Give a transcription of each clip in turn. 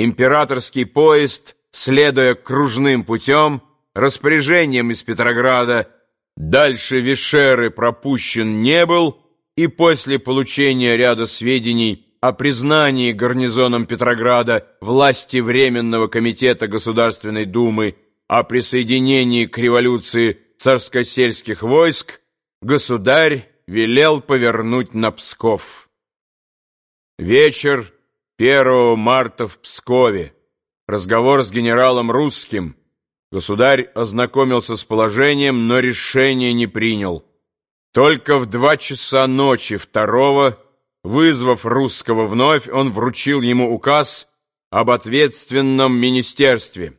Императорский поезд, следуя кружным путем, распоряжением из Петрограда, дальше Вишеры пропущен не был, и после получения ряда сведений о признании гарнизоном Петрограда власти Временного комитета Государственной Думы о присоединении к революции царскосельских войск, государь велел повернуть на Псков. Вечер 1 марта в Пскове. Разговор с генералом Русским. Государь ознакомился с положением, но решения не принял. Только в два часа ночи второго, вызвав Русского вновь, он вручил ему указ об ответственном министерстве.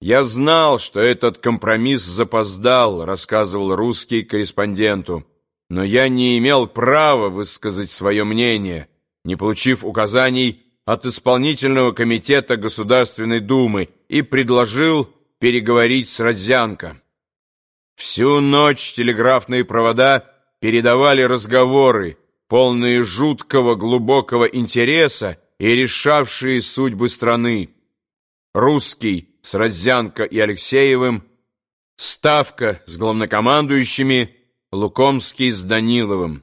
«Я знал, что этот компромисс запоздал», — рассказывал русский корреспонденту, «но я не имел права высказать свое мнение» не получив указаний от исполнительного комитета Государственной Думы и предложил переговорить с Родзянко. Всю ночь телеграфные провода передавали разговоры, полные жуткого глубокого интереса и решавшие судьбы страны. Русский с Родзянко и Алексеевым, Ставка с главнокомандующими, Лукомский с Даниловым.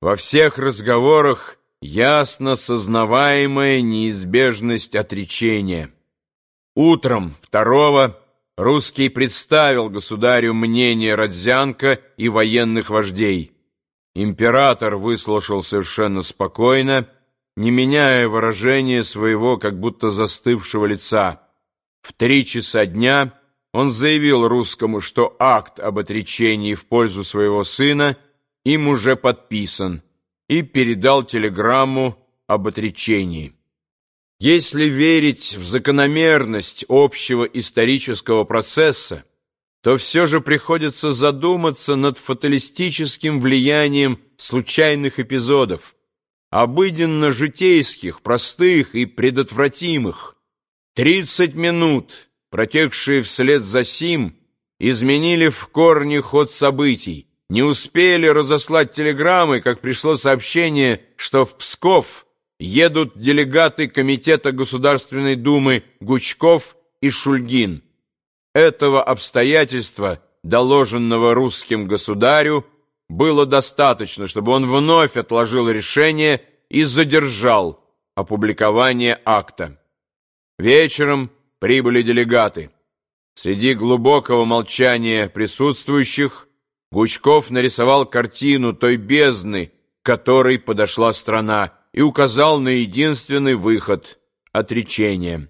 Во всех разговорах ясно сознаваемая неизбежность отречения. Утром второго русский представил государю мнение Родзянко и военных вождей. Император выслушал совершенно спокойно, не меняя выражения своего как будто застывшего лица. В три часа дня он заявил русскому, что акт об отречении в пользу своего сына им уже подписан, и передал телеграмму об отречении. Если верить в закономерность общего исторического процесса, то все же приходится задуматься над фаталистическим влиянием случайных эпизодов, обыденно-житейских, простых и предотвратимых. Тридцать минут, протекшие вслед за сим, изменили в корне ход событий, не успели разослать телеграммы, как пришло сообщение, что в Псков едут делегаты Комитета Государственной Думы Гучков и Шульгин. Этого обстоятельства, доложенного русским государю, было достаточно, чтобы он вновь отложил решение и задержал опубликование акта. Вечером прибыли делегаты. Среди глубокого молчания присутствующих Гучков нарисовал картину той бездны, к которой подошла страна, и указал на единственный выход — отречение.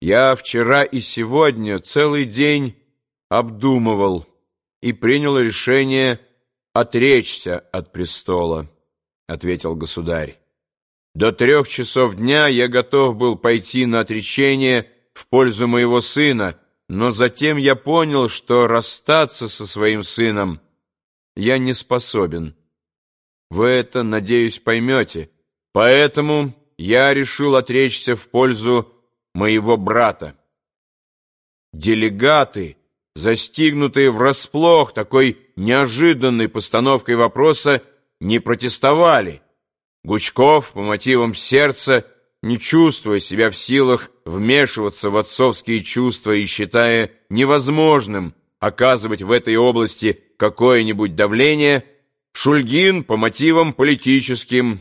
Я вчера и сегодня целый день обдумывал и принял решение отречься от престола, — ответил государь. До трех часов дня я готов был пойти на отречение в пользу моего сына, но затем я понял, что расстаться со своим сыном я не способен. Вы это, надеюсь, поймете. Поэтому я решил отречься в пользу моего брата. Делегаты, застигнутые врасплох такой неожиданной постановкой вопроса, не протестовали. Гучков по мотивам сердца не чувствуя себя в силах вмешиваться в отцовские чувства и считая невозможным оказывать в этой области какое-нибудь давление, Шульгин по мотивам политическим.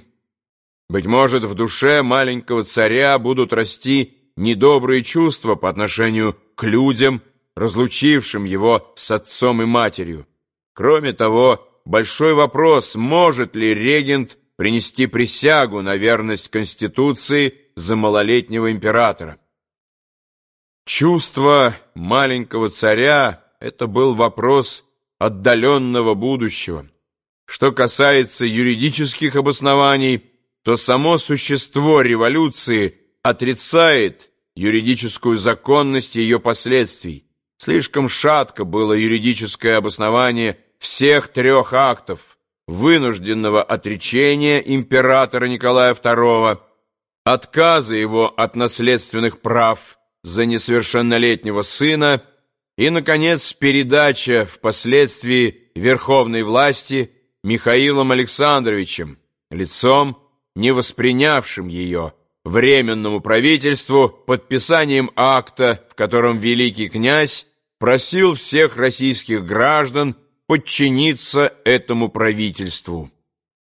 Быть может, в душе маленького царя будут расти недобрые чувства по отношению к людям, разлучившим его с отцом и матерью. Кроме того, большой вопрос, может ли регент принести присягу на верность Конституции за малолетнего императора. Чувство маленького царя — это был вопрос отдаленного будущего. Что касается юридических обоснований, то само существо революции отрицает юридическую законность ее последствий. Слишком шатко было юридическое обоснование всех трех актов — вынужденного отречения императора Николая II, отказа его от наследственных прав за несовершеннолетнего сына и, наконец, передача впоследствии верховной власти Михаилом Александровичем, лицом, не воспринявшим ее, Временному правительству подписанием акта, в котором великий князь просил всех российских граждан подчиниться этому правительству.